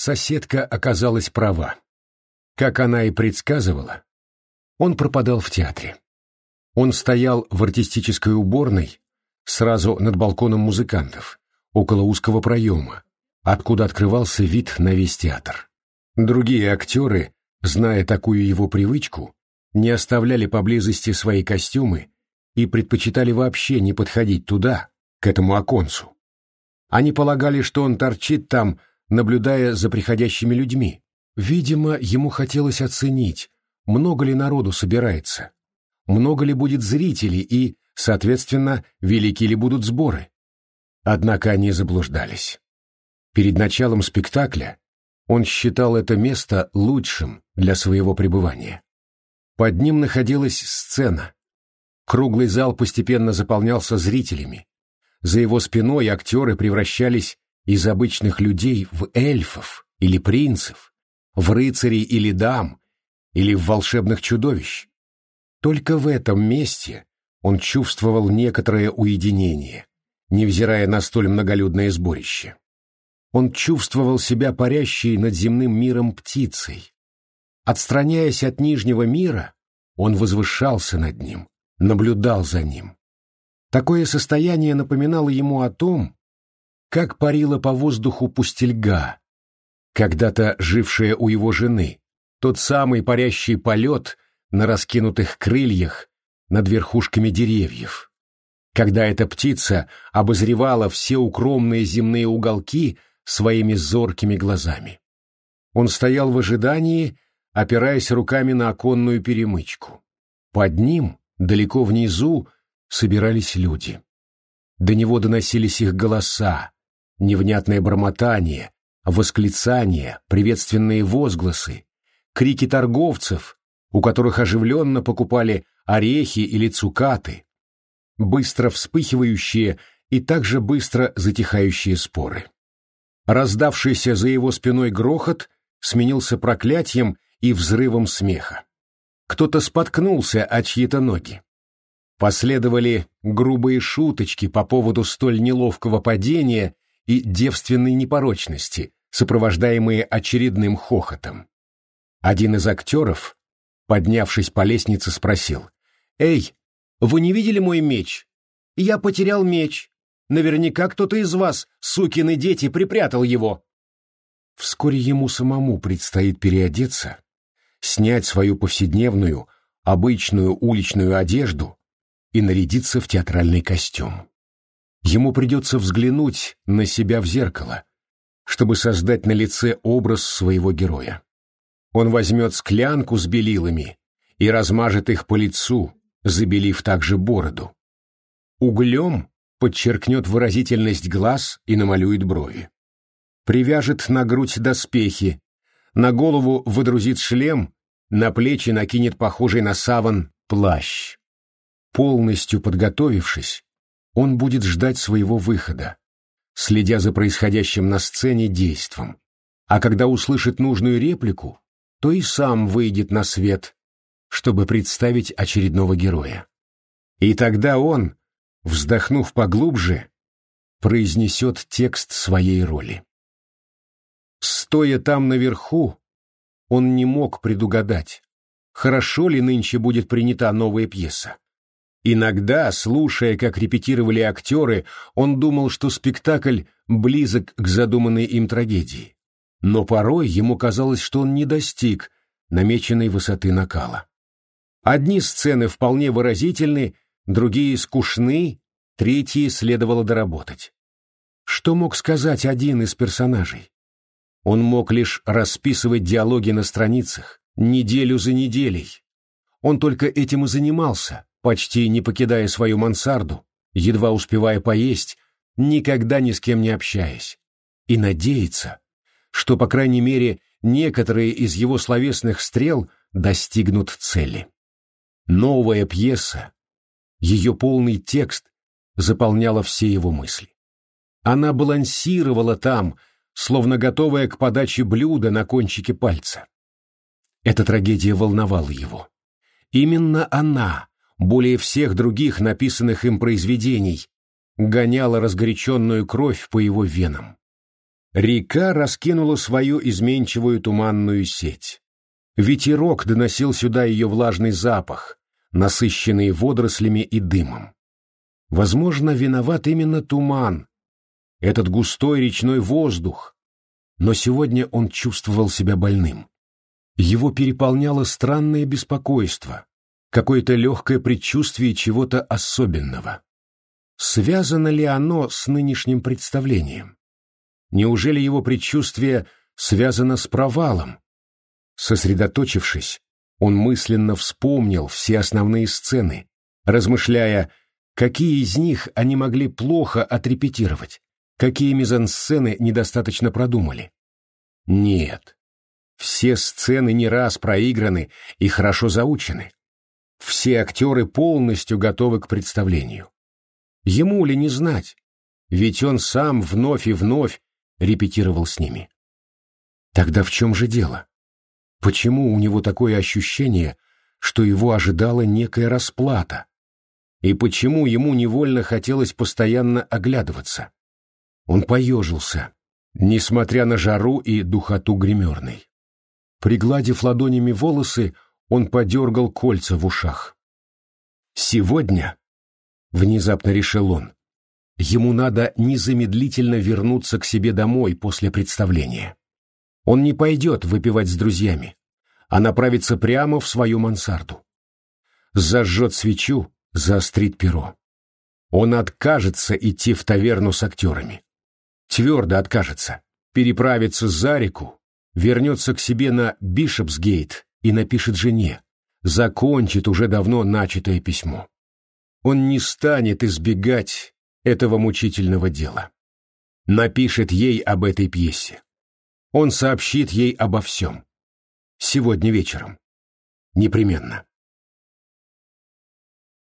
соседка оказалась права. Как она и предсказывала, он пропадал в театре. Он стоял в артистической уборной, сразу над балконом музыкантов, около узкого проема, откуда открывался вид на весь театр. Другие актеры, зная такую его привычку, не оставляли поблизости свои костюмы и предпочитали вообще не подходить туда, к этому оконцу. Они полагали, что он торчит там, наблюдая за приходящими людьми. Видимо, ему хотелось оценить, много ли народу собирается, много ли будет зрителей и, соответственно, велики ли будут сборы. Однако они заблуждались. Перед началом спектакля он считал это место лучшим для своего пребывания. Под ним находилась сцена. Круглый зал постепенно заполнялся зрителями. За его спиной актеры превращались из обычных людей в эльфов или принцев, в рыцарей или дам, или в волшебных чудовищ. Только в этом месте он чувствовал некоторое уединение, невзирая на столь многолюдное сборище. Он чувствовал себя парящей над земным миром птицей. Отстраняясь от нижнего мира, он возвышался над ним, наблюдал за ним. Такое состояние напоминало ему о том, как парила по воздуху пустельга, когда-то жившая у его жены, тот самый парящий полет на раскинутых крыльях над верхушками деревьев. Когда эта птица обозревала все укромные земные уголки своими зоркими глазами. Он стоял в ожидании, опираясь руками на оконную перемычку. Под ним, далеко внизу, собирались люди. До него доносились их голоса, невнятное бормотание, восклицания, приветственные возгласы, крики торговцев, у которых оживленно покупали орехи или цукаты, быстро вспыхивающие и также быстро затихающие споры. Раздавшийся за его спиной грохот сменился проклятием и взрывом смеха. Кто-то споткнулся от чьи-то ноги. Последовали грубые шуточки по поводу столь неловкого падения и девственной непорочности, сопровождаемые очередным хохотом. Один из актеров, поднявшись по лестнице, спросил. «Эй, вы не видели мой меч? Я потерял меч. Наверняка кто-то из вас, сукины дети, припрятал его». Вскоре ему самому предстоит переодеться, снять свою повседневную, обычную уличную одежду и нарядиться в театральный костюм. Ему придется взглянуть на себя в зеркало, чтобы создать на лице образ своего героя. Он возьмет склянку с белилами и размажет их по лицу, забелив также бороду. Углем подчеркнет выразительность глаз и намалюет брови. Привяжет на грудь доспехи, на голову выдрузит шлем, на плечи накинет похожий на саван плащ. Полностью подготовившись, он будет ждать своего выхода, следя за происходящим на сцене действом. А когда услышит нужную реплику, то и сам выйдет на свет, чтобы представить очередного героя. И тогда он, вздохнув поглубже, произнесет текст своей роли. Стоя там наверху, он не мог предугадать, хорошо ли нынче будет принята новая пьеса. Иногда, слушая, как репетировали актеры, он думал, что спектакль близок к задуманной им трагедии но порой ему казалось, что он не достиг намеченной высоты накала. Одни сцены вполне выразительны, другие скучны, третьи следовало доработать. Что мог сказать один из персонажей? Он мог лишь расписывать диалоги на страницах, неделю за неделей. Он только этим и занимался, почти не покидая свою мансарду, едва успевая поесть, никогда ни с кем не общаясь. И надеяться, что, по крайней мере, некоторые из его словесных стрел достигнут цели. Новая пьеса, ее полный текст заполняла все его мысли. Она балансировала там, словно готовая к подаче блюда на кончике пальца. Эта трагедия волновала его. Именно она, более всех других написанных им произведений, гоняла разгоряченную кровь по его венам. Река раскинула свою изменчивую туманную сеть. Ветерок доносил сюда ее влажный запах, насыщенный водорослями и дымом. Возможно, виноват именно туман, этот густой речной воздух, но сегодня он чувствовал себя больным. Его переполняло странное беспокойство, какое-то легкое предчувствие чего-то особенного. Связано ли оно с нынешним представлением? Неужели его предчувствие связано с провалом? Сосредоточившись, он мысленно вспомнил все основные сцены, размышляя, какие из них они могли плохо отрепетировать, какие мизансцены недостаточно продумали. Нет, все сцены не раз проиграны и хорошо заучены. Все актеры полностью готовы к представлению. Ему ли не знать? Ведь он сам вновь и вновь репетировал с ними. Тогда в чем же дело? Почему у него такое ощущение, что его ожидала некая расплата? И почему ему невольно хотелось постоянно оглядываться? Он поежился, несмотря на жару и духоту гримерной. Пригладив ладонями волосы, он подергал кольца в ушах. «Сегодня», — внезапно решил он, — ему надо незамедлительно вернуться к себе домой после представления. Он не пойдет выпивать с друзьями, а направится прямо в свою мансарду. Зажжет свечу, заострит перо. Он откажется идти в таверну с актерами. Твердо откажется. Переправится за реку, вернется к себе на Бишопсгейт и напишет жене, закончит уже давно начатое письмо. Он не станет избегать этого мучительного дела. Напишет ей об этой пьесе. Он сообщит ей обо всем. Сегодня вечером. Непременно.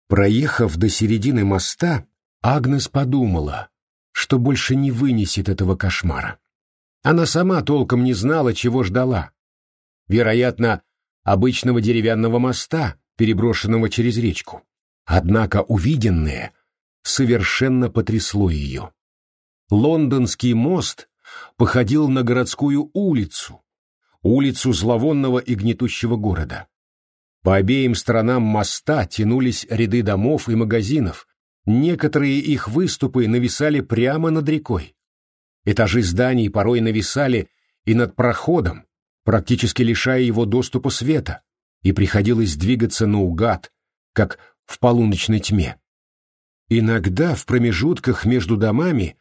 Проехав до середины моста, Агнес подумала, что больше не вынесет этого кошмара. Она сама толком не знала, чего ждала. Вероятно, обычного деревянного моста, переброшенного через речку. Однако увиденное совершенно потрясло ее. Лондонский мост походил на городскую улицу, улицу зловонного и гнетущего города. По обеим сторонам моста тянулись ряды домов и магазинов, некоторые их выступы нависали прямо над рекой. Этажи зданий порой нависали и над проходом, практически лишая его доступа света, и приходилось двигаться наугад, как в полуночной тьме. Иногда в промежутках между домами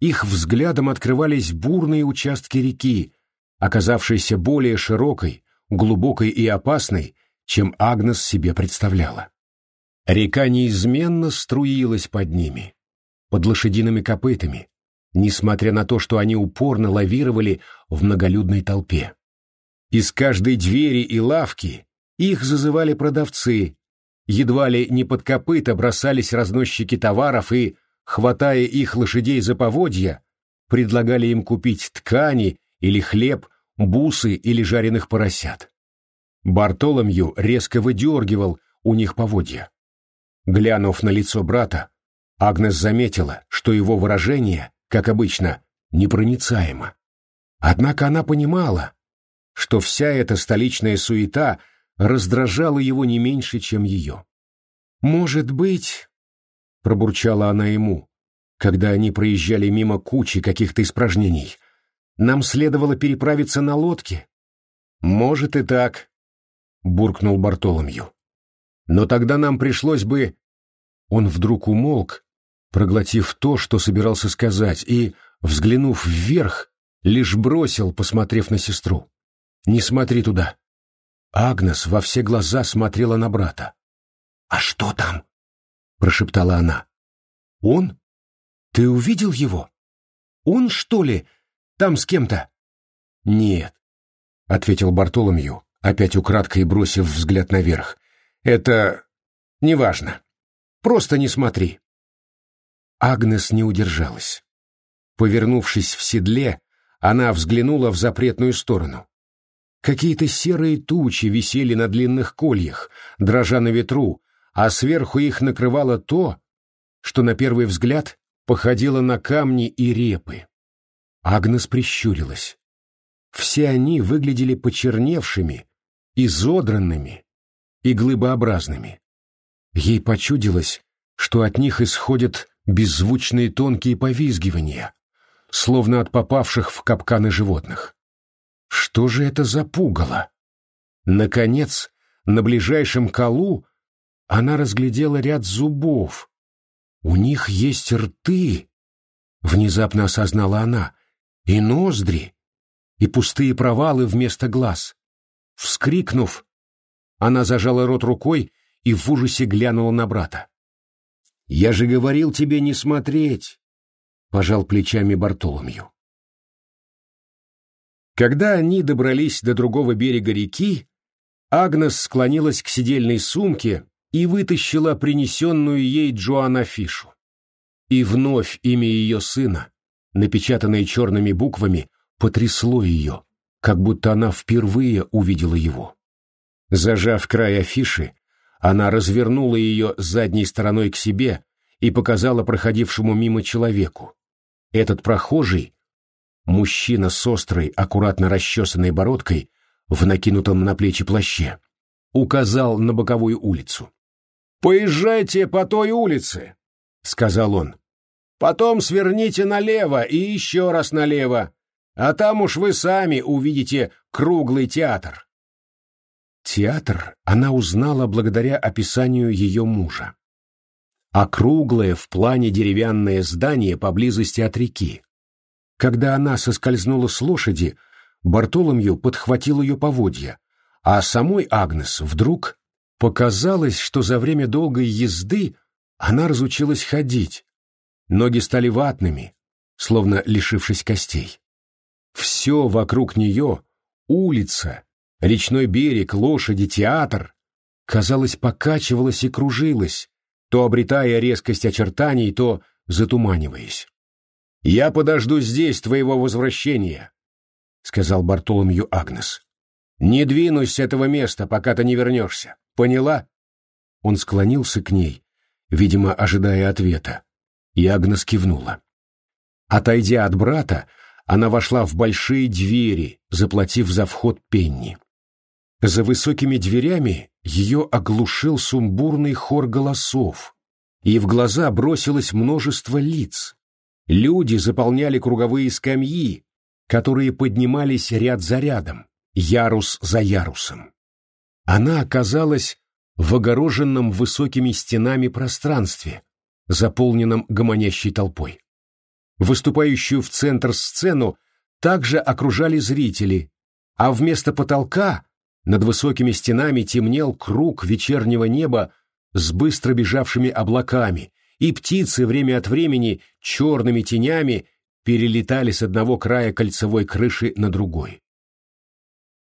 их взглядом открывались бурные участки реки, оказавшиеся более широкой, глубокой и опасной, чем Агнес себе представляла. Река неизменно струилась под ними, под лошадиными копытами, несмотря на то, что они упорно лавировали в многолюдной толпе. Из каждой двери и лавки их зазывали продавцы, едва ли не под копыта бросались разносчики товаров и, хватая их лошадей за поводья, предлагали им купить ткани или хлеб, бусы или жареных поросят. Бартоломью резко выдергивал у них поводья. Глянув на лицо брата, Агнес заметила, что его выражение, как обычно, непроницаемо. Однако она понимала, что вся эта столичная суета раздражала его не меньше, чем ее. «Может быть...» — пробурчала она ему, когда они проезжали мимо кучи каких-то испражнений. «Нам следовало переправиться на лодке». «Может и так», — буркнул Бартоломью. «Но тогда нам пришлось бы...» Он вдруг умолк, проглотив то, что собирался сказать, и, взглянув вверх, лишь бросил, посмотрев на сестру. «Не смотри туда». Агнес во все глаза смотрела на брата. «А что там?» — прошептала она. «Он? Ты увидел его? Он, что ли, там с кем-то?» «Нет», — ответил Бартоломью, опять украдкой бросив взгляд наверх. «Это... неважно. Просто не смотри». Агнес не удержалась. Повернувшись в седле, она взглянула в запретную сторону. Какие-то серые тучи висели на длинных кольях, дрожа на ветру, а сверху их накрывало то, что на первый взгляд походило на камни и репы. Агнес прищурилась. Все они выглядели почерневшими, изодранными и глыбообразными. Ей почудилось, что от них исходят беззвучные тонкие повизгивания, словно от попавших в капканы животных. Что же это за пугало? Наконец, на ближайшем колу она разглядела ряд зубов. У них есть рты, внезапно осознала она, и ноздри, и пустые провалы вместо глаз. Вскрикнув, она зажала рот рукой и в ужасе глянула на брата. «Я же говорил тебе не смотреть!» — пожал плечами Бартоломью. Когда они добрались до другого берега реки, Агнес склонилась к сидельной сумке и вытащила принесенную ей Джоанна Фишу. И вновь имя ее сына, напечатанное черными буквами, потрясло ее, как будто она впервые увидела его. Зажав край афиши, она развернула ее задней стороной к себе и показала проходившему мимо человеку. Этот прохожий, мужчина с острой, аккуратно расчесанной бородкой, в накинутом на плечи плаще, указал на боковую улицу. «Поезжайте по той улице», — сказал он. «Потом сверните налево и еще раз налево, а там уж вы сами увидите круглый театр». Театр она узнала благодаря описанию ее мужа. Округлое в плане деревянное здание поблизости от реки. Когда она соскользнула с лошади, Бартоломью подхватил ее поводья, а самой Агнес вдруг показалось, что за время долгой езды она разучилась ходить. Ноги стали ватными, словно лишившись костей. Все вокруг нее — улица, Речной берег, лошади, театр, казалось, покачивалось и кружилось, то обретая резкость очертаний, то затуманиваясь. «Я подожду здесь твоего возвращения», — сказал Бартоломью Агнес. «Не двинусь с этого места, пока ты не вернешься. Поняла?» Он склонился к ней, видимо, ожидая ответа, и Агнес кивнула. Отойдя от брата, она вошла в большие двери, заплатив за вход пенни. За высокими дверями ее оглушил сумбурный хор голосов, и в глаза бросилось множество лиц. Люди заполняли круговые скамьи, которые поднимались ряд за рядом, ярус за ярусом. Она оказалась в огороженном высокими стенами пространстве, заполненном гомонящей толпой. Выступающую в центр сцену также окружали зрители, а вместо потолка над высокими стенами темнел круг вечернего неба с быстро бежавшими облаками, и птицы время от времени черными тенями перелетали с одного края кольцевой крыши на другой.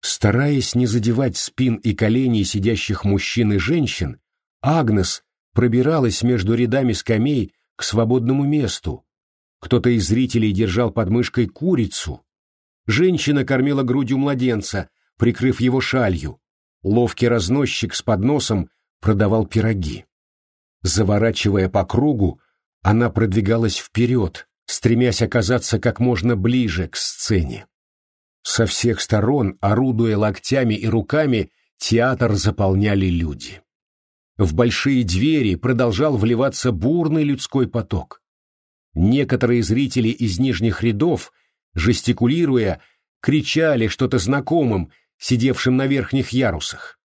Стараясь не задевать спин и коленей сидящих мужчин и женщин, Агнес пробиралась между рядами скамей к свободному месту. Кто-то из зрителей держал под мышкой курицу. Женщина кормила грудью младенца, прикрыв его шалью. Ловкий разносчик с подносом продавал пироги. Заворачивая по кругу, она продвигалась вперед, стремясь оказаться как можно ближе к сцене. Со всех сторон, орудуя локтями и руками, театр заполняли люди. В большие двери продолжал вливаться бурный людской поток. Некоторые зрители из нижних рядов, жестикулируя, кричали что-то знакомым сидевшим на верхних ярусах.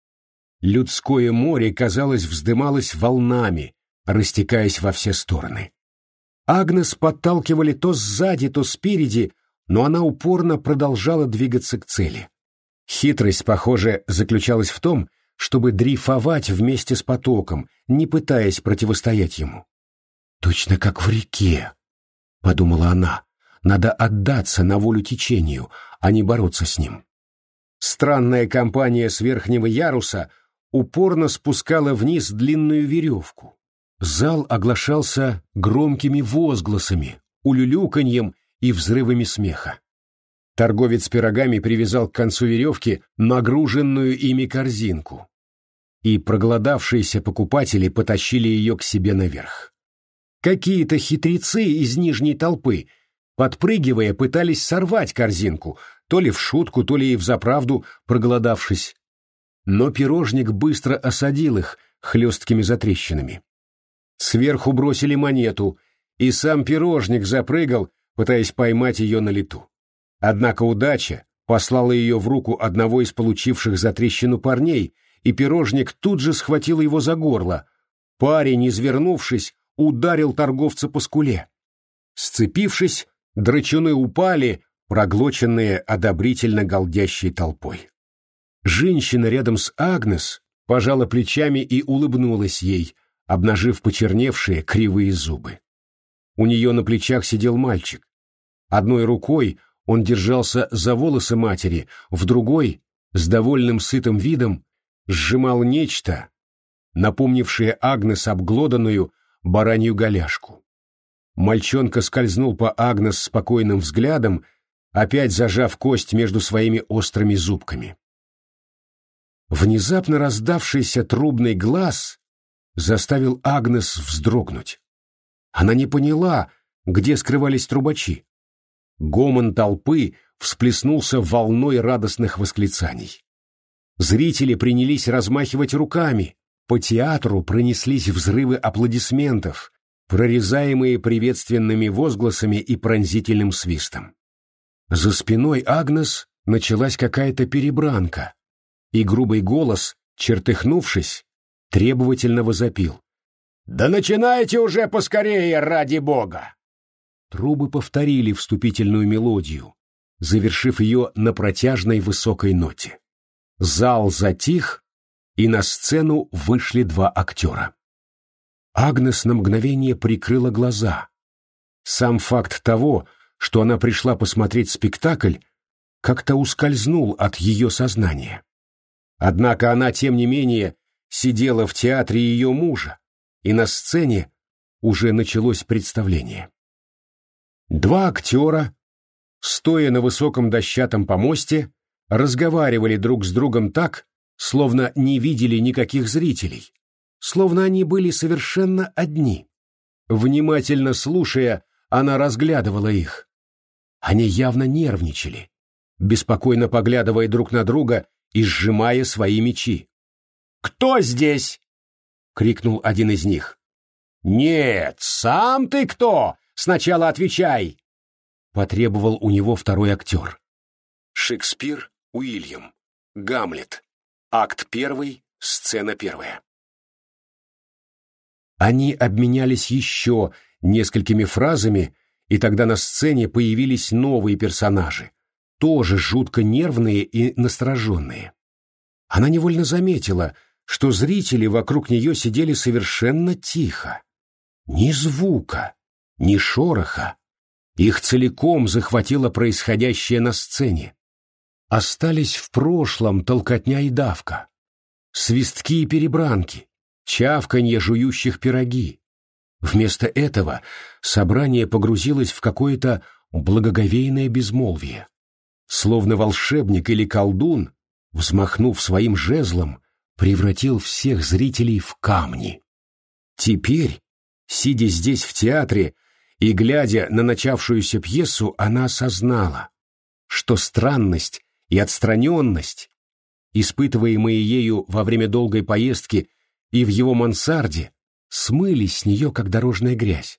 Людское море, казалось, вздымалось волнами, растекаясь во все стороны. Агнес подталкивали то сзади, то спереди, но она упорно продолжала двигаться к цели. Хитрость, похоже, заключалась в том, чтобы дрейфовать вместе с потоком, не пытаясь противостоять ему. «Точно как в реке», — подумала она, — «надо отдаться на волю течению, а не бороться с ним». Странная компания с верхнего яруса упорно спускала вниз длинную веревку. Зал оглашался громкими возгласами, улюлюканьем и взрывами смеха. Торговец пирогами привязал к концу веревки нагруженную ими корзинку, и проголодавшиеся покупатели потащили ее к себе наверх. Какие-то хитрецы из нижней толпы, подпрыгивая, пытались сорвать корзинку, то ли в шутку, то ли и взаправду проголодавшись. Но пирожник быстро осадил их хлесткими затрещинами. Сверху бросили монету, и сам пирожник запрыгал, пытаясь поймать ее на лету. Однако удача послала ее в руку одного из получивших затрещину парней, и пирожник тут же схватил его за горло. Парень, извернувшись, ударил торговца по скуле. Сцепившись, драчуны упали, проглоченные одобрительно голдящей толпой. Женщина рядом с Агнес пожала плечами и улыбнулась ей, обнажив почерневшие кривые зубы. У нее на плечах сидел мальчик. Одной рукой он держался за волосы матери, в другой, с довольным сытым видом, сжимал нечто, напомнившее Агнес обглоданную баранью голяшку. Мальчонка скользнул по Агнес спокойным взглядом, опять зажав кость между своими острыми зубками. Внезапно раздавшийся трубный глаз заставил Агнес вздрогнуть. Она не поняла, где скрывались трубачи. Гомон толпы всплеснулся волной радостных восклицаний. Зрители принялись размахивать руками, по театру пронеслись взрывы аплодисментов, прорезаемые приветственными возгласами и пронзительным свистом. За спиной Агнес началась какая-то перебранка, и грубый голос, чертыхнувшись, требовательно возопил. «Да начинайте уже поскорее, ради бога!» Трубы повторили вступительную мелодию, завершив ее на протяжной высокой ноте. Зал затих, и на сцену вышли два актера. Агнес на мгновение прикрыла глаза. Сам факт того, что она пришла посмотреть спектакль, как-то ускользнул от ее сознания. Однако она, тем не менее, сидела в театре ее мужа, и на сцене уже началось представление. Два актера, стоя на высоком дощатом помосте, разговаривали друг с другом так, словно не видели никаких зрителей, словно они были совершенно одни. Внимательно слушая, она разглядывала их. Они явно нервничали, беспокойно поглядывая друг на друга и сжимая свои мечи. «Кто здесь?» — крикнул один из них. «Нет, сам ты кто? Сначала отвечай!» — потребовал у него второй актер. Шекспир Уильям. Гамлет. Акт первый, сцена первая. Они обменялись еще несколькими фразами, и тогда на сцене появились новые персонажи, тоже жутко нервные и настороженные. Она невольно заметила, что зрители вокруг нее сидели совершенно тихо. Ни звука, ни шороха. Их целиком захватило происходящее на сцене. Остались в прошлом толкотня и давка, свистки и перебранки, чавканье жующих пироги. Вместо этого собрание погрузилось в какое-то благоговейное безмолвие словно волшебник или колдун, взмахнув своим жезлом, превратил всех зрителей в камни. Теперь, сидя здесь в театре и глядя на начавшуюся пьесу, она осознала, что странность и отстраненность, испытываемые ею во время долгой поездки и в его мансарде, смылись с нее, как дорожная грязь.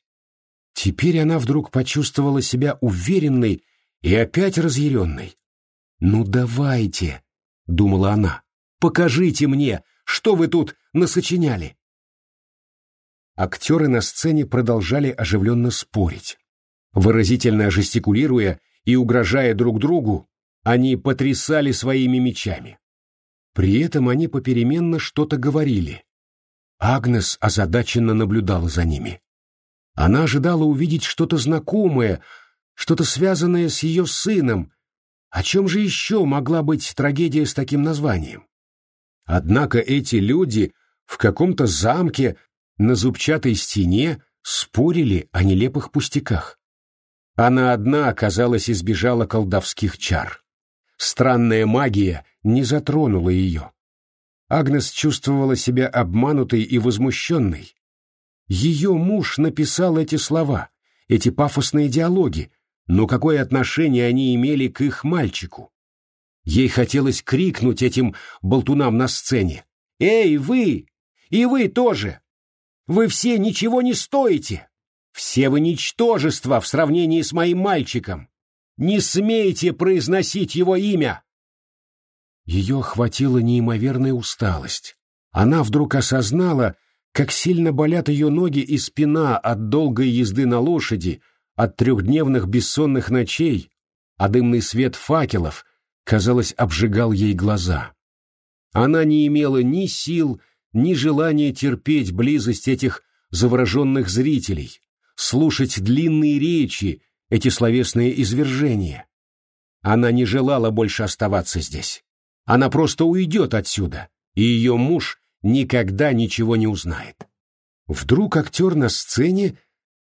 Теперь она вдруг почувствовала себя уверенной и опять разъяренный. «Ну давайте», — думала она, — «покажите мне, что вы тут насочиняли». Актеры на сцене продолжали оживленно спорить. Выразительно жестикулируя и угрожая друг другу, они потрясали своими мечами. При этом они попеременно что-то говорили. Агнес озадаченно наблюдала за ними. Она ожидала увидеть что-то знакомое, что-то связанное с ее сыном. О чем же еще могла быть трагедия с таким названием? Однако эти люди в каком-то замке на зубчатой стене спорили о нелепых пустяках. Она одна, казалось, избежала колдовских чар. Странная магия не затронула ее. Агнес чувствовала себя обманутой и возмущенной. Ее муж написал эти слова, эти пафосные диалоги, но какое отношение они имели к их мальчику? Ей хотелось крикнуть этим болтунам на сцене. «Эй, вы! И вы тоже! Вы все ничего не стоите! Все вы ничтожества в сравнении с моим мальчиком! Не смейте произносить его имя!» Ее охватила неимоверная усталость. Она вдруг осознала, как сильно болят ее ноги и спина от долгой езды на лошади, от трехдневных бессонных ночей, а дымный свет факелов, казалось, обжигал ей глаза. Она не имела ни сил, ни желания терпеть близость этих завороженных зрителей, слушать длинные речи, эти словесные извержения. Она не желала больше оставаться здесь. Она просто уйдет отсюда, и ее муж никогда ничего не узнает. Вдруг актер на сцене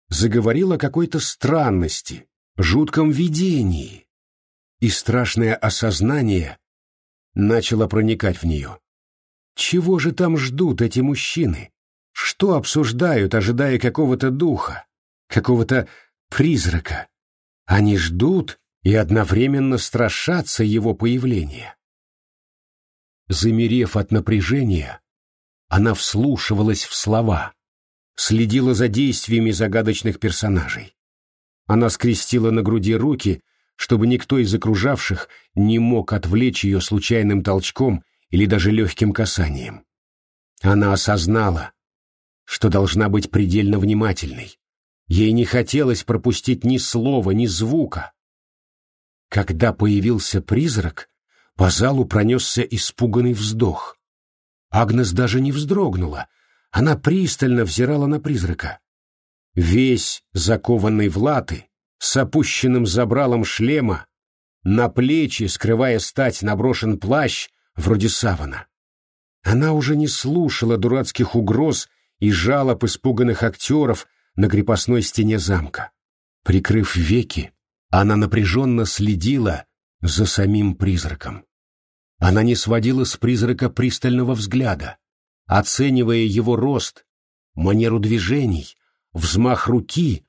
заговорил о какой-то странности, жутком видении, и страшное осознание начало проникать в нее. Чего же там ждут эти мужчины? Что обсуждают, ожидая какого-то духа, какого-то призрака? Они ждут и одновременно страшатся его появления. Замерев от напряжения, она вслушивалась в слова, следила за действиями загадочных персонажей. Она скрестила на груди руки, чтобы никто из окружавших не мог отвлечь ее случайным толчком или даже легким касанием. Она осознала, что должна быть предельно внимательной. Ей не хотелось пропустить ни слова, ни звука. Когда появился призрак, по залу пронесся испуганный вздох. Агнес даже не вздрогнула. Она пристально взирала на призрака. Весь закованный в латы, с опущенным забралом шлема, на плечи, скрывая стать, наброшен плащ, вроде савана. Она уже не слушала дурацких угроз и жалоб испуганных актеров на крепостной стене замка. Прикрыв веки, она напряженно следила за самим призраком. Она не сводила с призрака пристального взгляда, оценивая его рост, манеру движений, взмах руки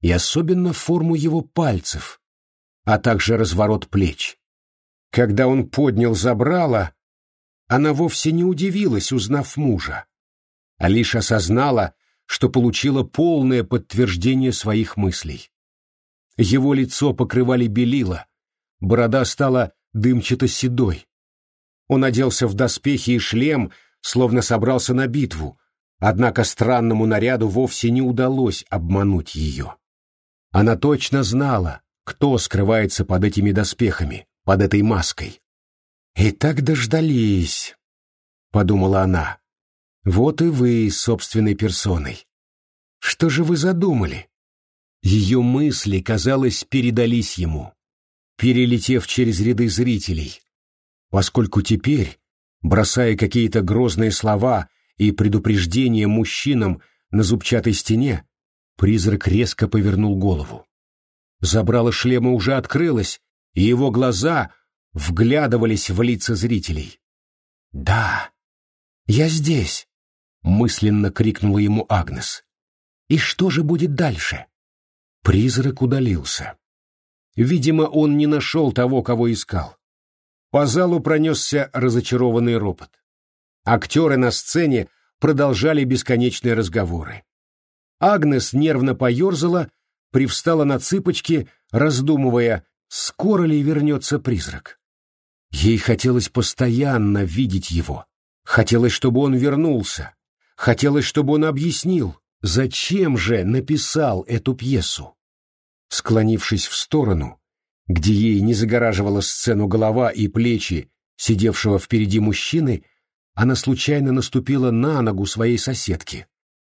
и особенно форму его пальцев, а также разворот плеч. Когда он поднял забрало, она вовсе не удивилась, узнав мужа, а лишь осознала, что получила полное подтверждение своих мыслей. Его лицо покрывали белила, борода стала дымчато-седой, он оделся в доспехи и шлем, словно собрался на битву, однако странному наряду вовсе не удалось обмануть ее. Она точно знала, кто скрывается под этими доспехами, под этой маской. «И так дождались», — подумала она. «Вот и вы собственной персоной. Что же вы задумали?» Ее мысли, казалось, передались ему, перелетев через ряды зрителей, поскольку теперь, бросая какие-то грозные слова и предупреждения мужчинам на зубчатой стене, призрак резко повернул голову. Забрало шлема уже открылось, и его глаза вглядывались в лица зрителей. «Да, я здесь!» — мысленно крикнула ему Агнес. «И что же будет дальше?» Призрак удалился. Видимо, он не нашел того, кого искал. По залу пронесся разочарованный ропот. Актеры на сцене продолжали бесконечные разговоры. Агнес нервно поерзала, привстала на цыпочки, раздумывая, скоро ли вернется призрак. Ей хотелось постоянно видеть его. Хотелось, чтобы он вернулся. Хотелось, чтобы он объяснил, зачем же написал эту пьесу. Склонившись в сторону, где ей не загораживала сцену голова и плечи сидевшего впереди мужчины, она случайно наступила на ногу своей соседки.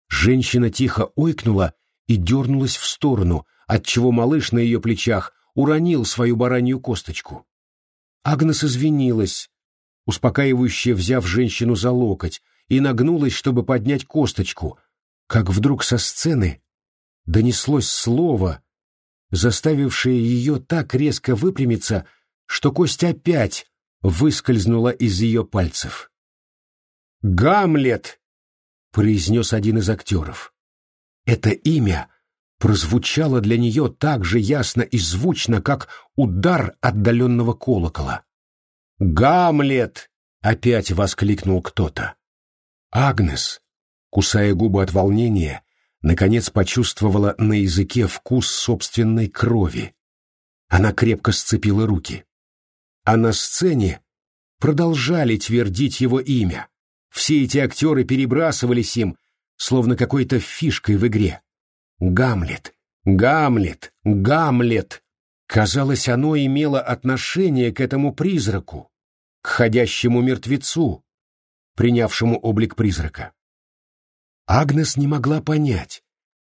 Женщина тихо ойкнула и дернулась в сторону, отчего малыш на ее плечах уронил свою баранью косточку. Агнес извинилась, успокаивающе взяв женщину за локоть, и нагнулась, чтобы поднять косточку, как вдруг со сцены донеслось слово, заставившее ее так резко выпрямиться, что кость опять выскользнула из ее пальцев. «Гамлет!» — произнес один из актеров. Это имя прозвучало для нее так же ясно и звучно, как удар отдаленного колокола. «Гамлет!» — опять воскликнул кто-то. Агнес, кусая губы от волнения, наконец почувствовала на языке вкус собственной крови. Она крепко сцепила руки. А на сцене продолжали твердить его имя. Все эти актеры перебрасывались им, словно какой-то фишкой в игре. Гамлет, Гамлет, Гамлет. Казалось, оно имело отношение к этому призраку, к ходящему мертвецу, принявшему облик призрака. Агнес не могла понять,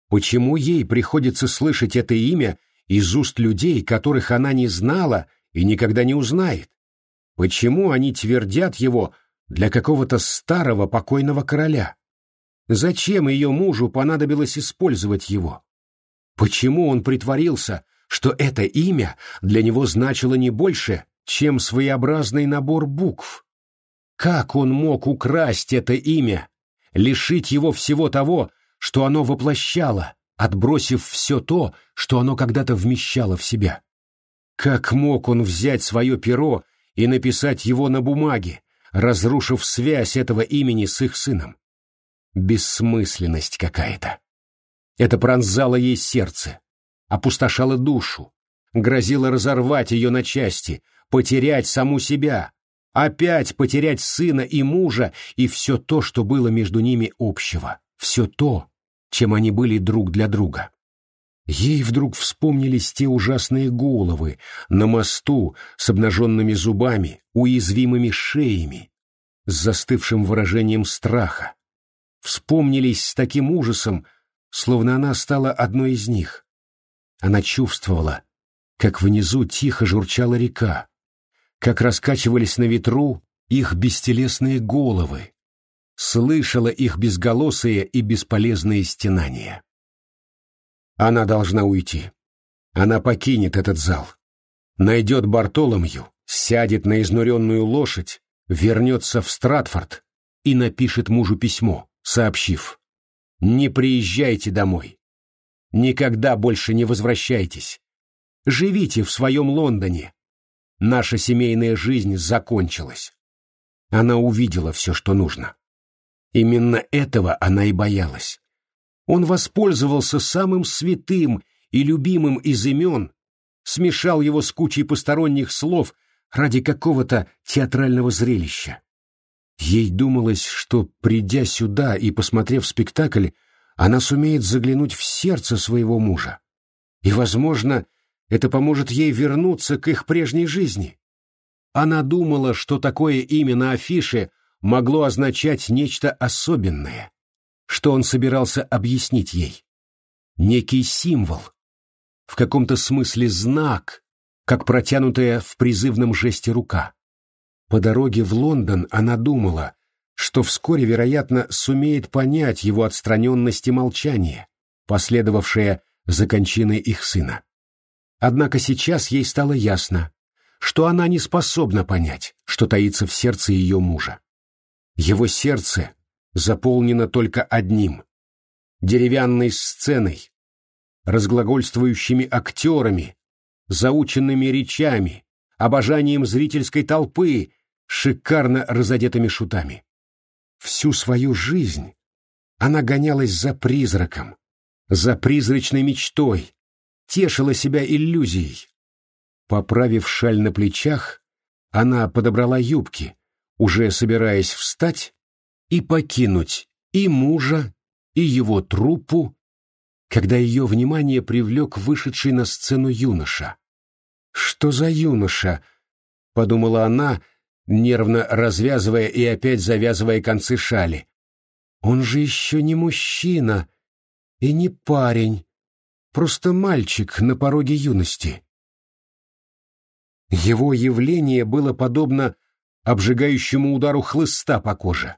почему ей приходится слышать это имя из уст людей, которых она не знала и никогда не узнает. Почему они твердят его для какого-то старого покойного короля? Зачем ее мужу понадобилось использовать его? Почему он притворился, что это имя для него значило не больше, чем своеобразный набор букв? Как он мог украсть это имя, лишить его всего того, что оно воплощало, отбросив все то, что оно когда-то вмещало в себя? Как мог он взять свое перо и написать его на бумаге, разрушив связь этого имени с их сыном? Бессмысленность какая-то. Это пронзало ей сердце, опустошало душу, грозило разорвать ее на части, потерять саму себя, опять потерять сына и мужа и все то, что было между ними общего, все то, чем они были друг для друга. Ей вдруг вспомнились те ужасные головы на мосту с обнаженными зубами, уязвимыми шеями, с застывшим выражением страха. Вспомнились с таким ужасом, словно она стала одной из них. Она чувствовала, как внизу тихо журчала река, как раскачивались на ветру их бестелесные головы, слышала их безголосые и бесполезные стенания. Она должна уйти. Она покинет этот зал. Найдет Бартоломью, сядет на изнуренную лошадь, вернется в Стратфорд и напишет мужу письмо, сообщив «Не приезжайте домой. Никогда больше не возвращайтесь. Живите в своем Лондоне. Наша семейная жизнь закончилась». Она увидела все, что нужно. Именно этого она и боялась. Он воспользовался самым святым и любимым из имен, смешал его с кучей посторонних слов ради какого-то театрального зрелища. Ей думалось, что, придя сюда и посмотрев спектакль, она сумеет заглянуть в сердце своего мужа. И, возможно, это поможет ей вернуться к их прежней жизни. Она думала, что такое имя на афише могло означать нечто особенное, что он собирался объяснить ей. Некий символ, в каком-то смысле знак, как протянутая в призывном жесте рука. По дороге в Лондон она думала, что вскоре, вероятно, сумеет понять его отстраненность и молчание, последовавшее за кончиной их сына. Однако сейчас ей стало ясно, что она не способна понять, что таится в сердце ее мужа. Его сердце заполнено только одним — деревянной сценой, разглагольствующими актерами, заученными речами, обожанием зрительской толпы, шикарно разодетыми шутами. Всю свою жизнь она гонялась за призраком, за призрачной мечтой, тешила себя иллюзией. Поправив шаль на плечах, она подобрала юбки, уже собираясь встать и покинуть и мужа, и его труппу, когда ее внимание привлек вышедший на сцену юноша. «Что за юноша?» — подумала она, нервно развязывая и опять завязывая концы шали. «Он же еще не мужчина и не парень, просто мальчик на пороге юности». Его явление было подобно обжигающему удару хлыста по коже.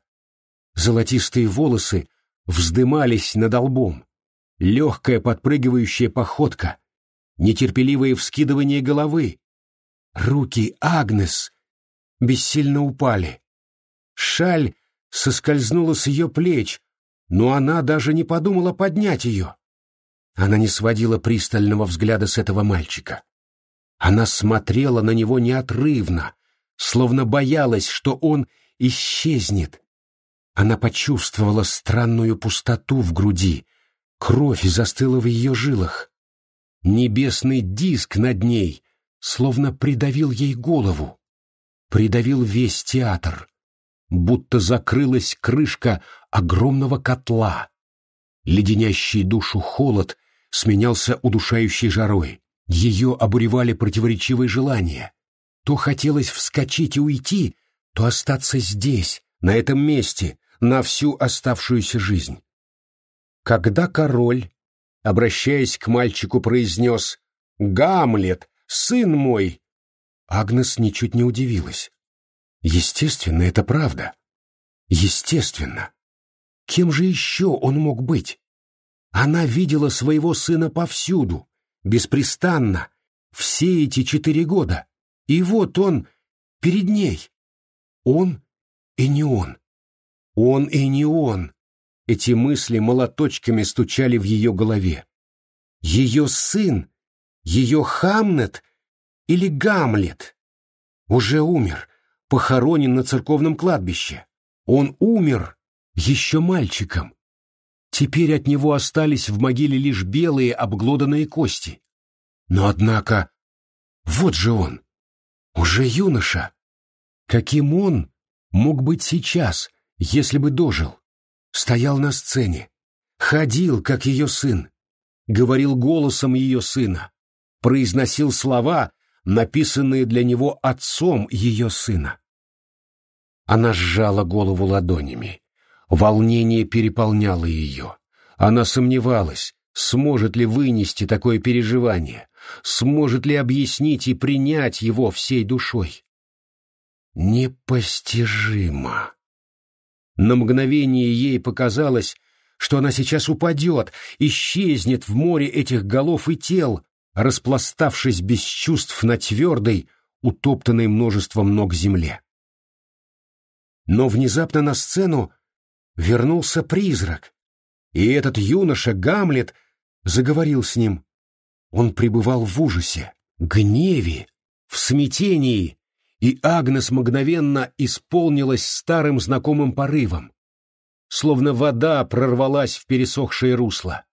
Золотистые волосы вздымались над лбом, легкая подпрыгивающая походка, нетерпеливое вскидывание головы. Руки Агнес бессильно упали. Шаль соскользнула с ее плеч, но она даже не подумала поднять ее. Она не сводила пристального взгляда с этого мальчика. Она смотрела на него неотрывно, словно боялась, что он исчезнет. Она почувствовала странную пустоту в груди, кровь застыла в ее жилах. Небесный диск над ней словно придавил ей голову, придавил весь театр, будто закрылась крышка огромного котла. Леденящий душу холод сменялся удушающей жарой. Ее обуревали противоречивые желания. То хотелось вскочить и уйти, то остаться здесь, на этом месте, на всю оставшуюся жизнь. Когда король, обращаясь к мальчику, произнес «Гамлет, сын мой!» Агнес ничуть не удивилась. Естественно, это правда. Естественно. Кем же еще он мог быть? Она видела своего сына повсюду, беспрестанно, все эти четыре года. И вот он перед ней. Он и не он. Он и не он. Эти мысли молоточками стучали в ее голове. Ее сын ее Хамнет или Гамлет уже умер, похоронен на церковном кладбище. Он умер еще мальчиком. Теперь от него остались в могиле лишь белые обглоданные кости. Но однако, вот же он, уже юноша. Каким он мог быть сейчас, если бы дожил? Стоял на сцене, ходил, как ее сын, говорил голосом ее сына, произносил слова, написанные для него отцом ее сына. Она сжала голову ладонями. Волнение переполняло ее. Она сомневалась, сможет ли вынести такое переживание, сможет ли объяснить и принять его всей душой. Непостижимо. На мгновение ей показалось, что она сейчас упадет, исчезнет в море этих голов и тел, распластавшись без чувств на твердой, утоптанной множеством ног земле. Но внезапно на сцену вернулся призрак, и этот юноша Гамлет заговорил с ним. Он пребывал в ужасе, гневе, в смятении, и Агнес мгновенно исполнилась старым знакомым порывом, словно вода прорвалась в пересохшее русло.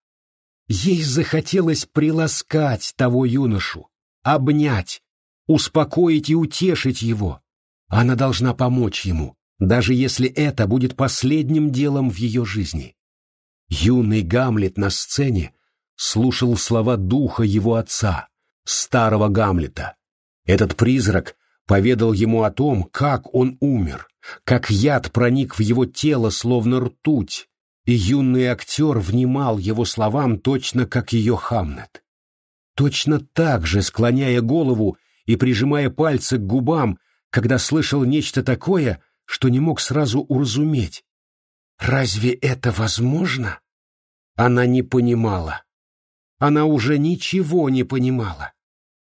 Ей захотелось приласкать того юношу, обнять, успокоить и утешить его. Она должна помочь ему, даже если это будет последним делом в ее жизни. Юный Гамлет на сцене слушал слова духа его отца, старого Гамлета. Этот призрак поведал ему о том, как он умер, как яд проник в его тело, словно ртуть, и юный актер внимал его словам точно как ее Хамнет. Точно так же, склоняя голову и прижимая пальцы к губам, когда слышал нечто такое, что не мог сразу уразуметь. Разве это возможно? Она не понимала. Она уже ничего не понимала.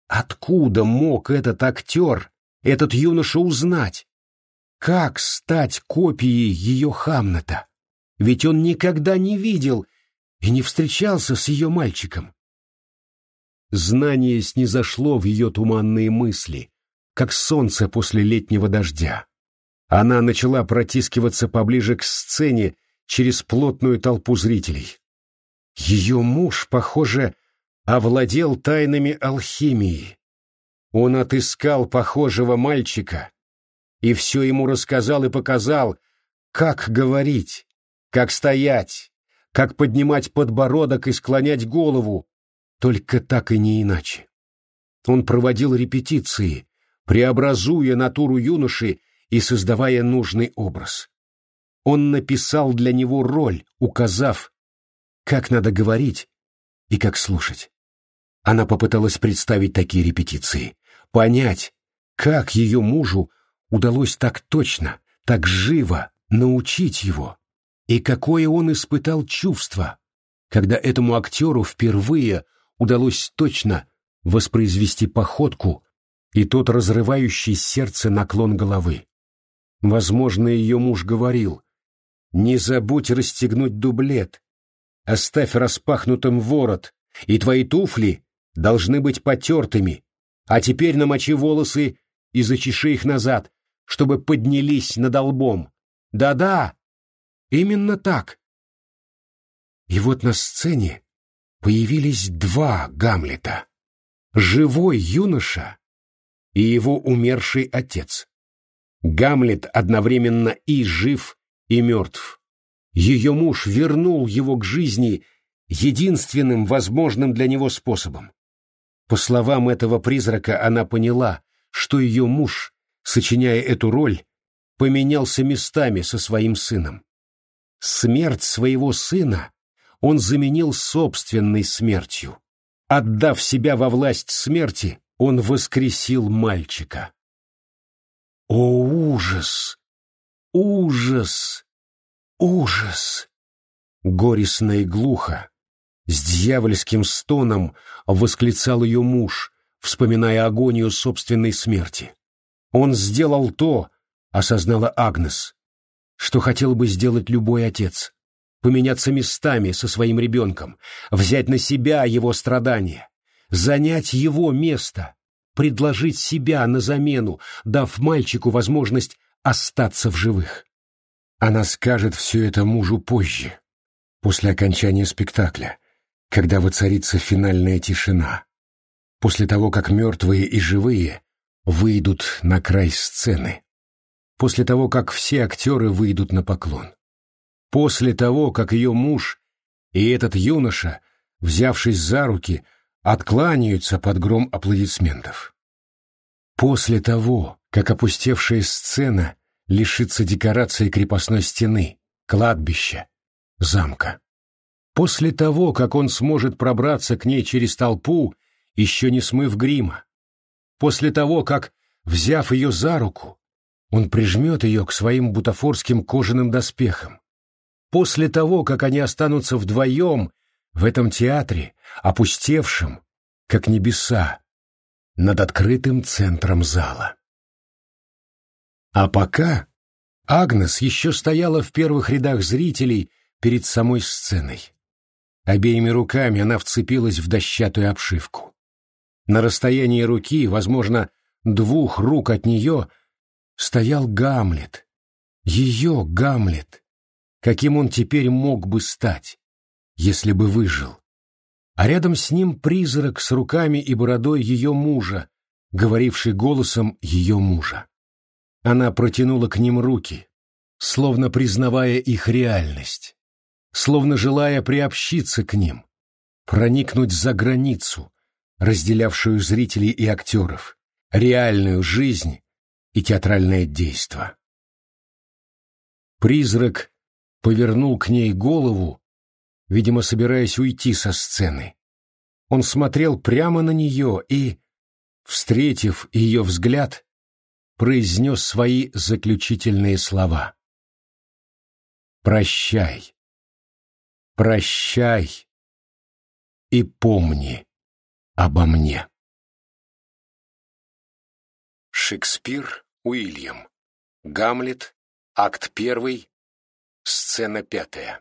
Откуда мог этот актер, этот юноша узнать? Как стать копией ее Хамнета? ведь он никогда не видел и не встречался с ее мальчиком. Знание снизошло в ее туманные мысли, как солнце после летнего дождя. Она начала протискиваться поближе к сцене через плотную толпу зрителей. Ее муж, похоже, овладел тайнами алхимии. Он отыскал похожего мальчика и все ему рассказал и показал, как говорить, как стоять, как поднимать подбородок и склонять голову, только так и не иначе. Он проводил репетиции, преобразуя натуру юноши и создавая нужный образ. Он написал для него роль, указав, как надо говорить и как слушать. Она попыталась представить такие репетиции, понять, как ее мужу удалось так точно, так живо научить его. И какое он испытал чувство, когда этому актеру впервые удалось точно воспроизвести походку и тот разрывающий сердце наклон головы. Возможно, ее муж говорил, «Не забудь расстегнуть дублет, оставь распахнутым ворот, и твои туфли должны быть потертыми, а теперь намочи волосы и зачеши их назад, чтобы поднялись над лбом. Да-да, именно так. И вот на сцене появились два Гамлета. Живой юноша и его умерший отец. Гамлет одновременно и жив, и мертв. Ее муж вернул его к жизни единственным возможным для него способом. По словам этого призрака, она поняла, что ее муж, сочиняя эту роль, поменялся местами со своим сыном. Смерть своего сына он заменил собственной смертью. Отдав себя во власть смерти, он воскресил мальчика. О, ужас! Ужас! Ужас! Горестно и глухо, с дьявольским стоном восклицал ее муж, вспоминая агонию собственной смерти. Он сделал то, осознала Агнес, что хотел бы сделать любой отец поменяться местами со своим ребенком, взять на себя его страдания, занять его место, предложить себя на замену, дав мальчику возможность остаться в живых. Она скажет все это мужу позже, после окончания спектакля, когда воцарится финальная тишина, после того, как мертвые и живые выйдут на край сцены, после того, как все актеры выйдут на поклон после того, как ее муж и этот юноша, взявшись за руки, откланяются под гром аплодисментов. После того, как опустевшая сцена лишится декорации крепостной стены, кладбища, замка. После того, как он сможет пробраться к ней через толпу, еще не смыв грима. После того, как, взяв ее за руку, он прижмет ее к своим бутафорским кожаным доспехам, после того, как они останутся вдвоем в этом театре, опустевшем, как небеса, над открытым центром зала. А пока Агнес еще стояла в первых рядах зрителей перед самой сценой. Обеими руками она вцепилась в дощатую обшивку. На расстоянии руки, возможно, двух рук от нее, стоял Гамлет. Ее Гамлет, каким он теперь мог бы стать, если бы выжил. А рядом с ним призрак с руками и бородой ее мужа, говоривший голосом ее мужа. Она протянула к ним руки, словно признавая их реальность, словно желая приобщиться к ним, проникнуть за границу, разделявшую зрителей и актеров, реальную жизнь и театральное действо. Призрак повернул к ней голову, видимо, собираясь уйти со сцены. Он смотрел прямо на нее и, встретив ее взгляд, произнес свои заключительные слова. «Прощай, прощай и помни обо мне». Шекспир Уильям. Гамлет. Акт первый. Сцена пятая.